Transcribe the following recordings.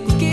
que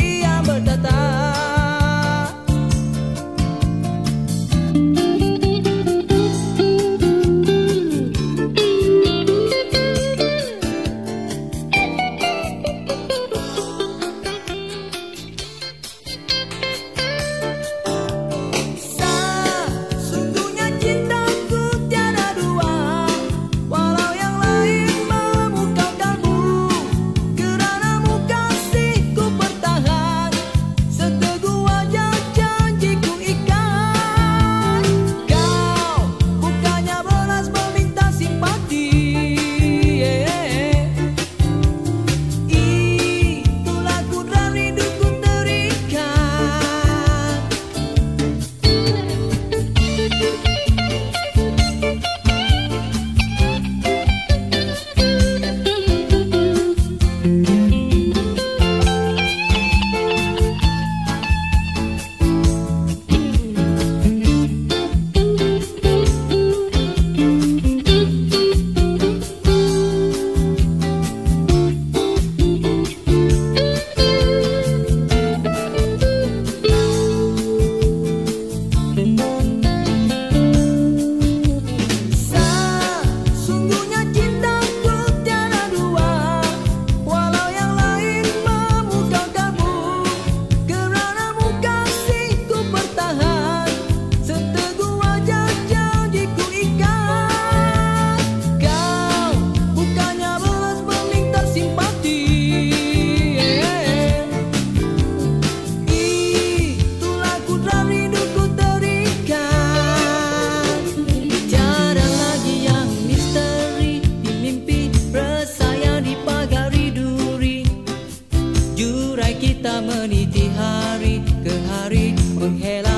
meniti hari ke hari menghela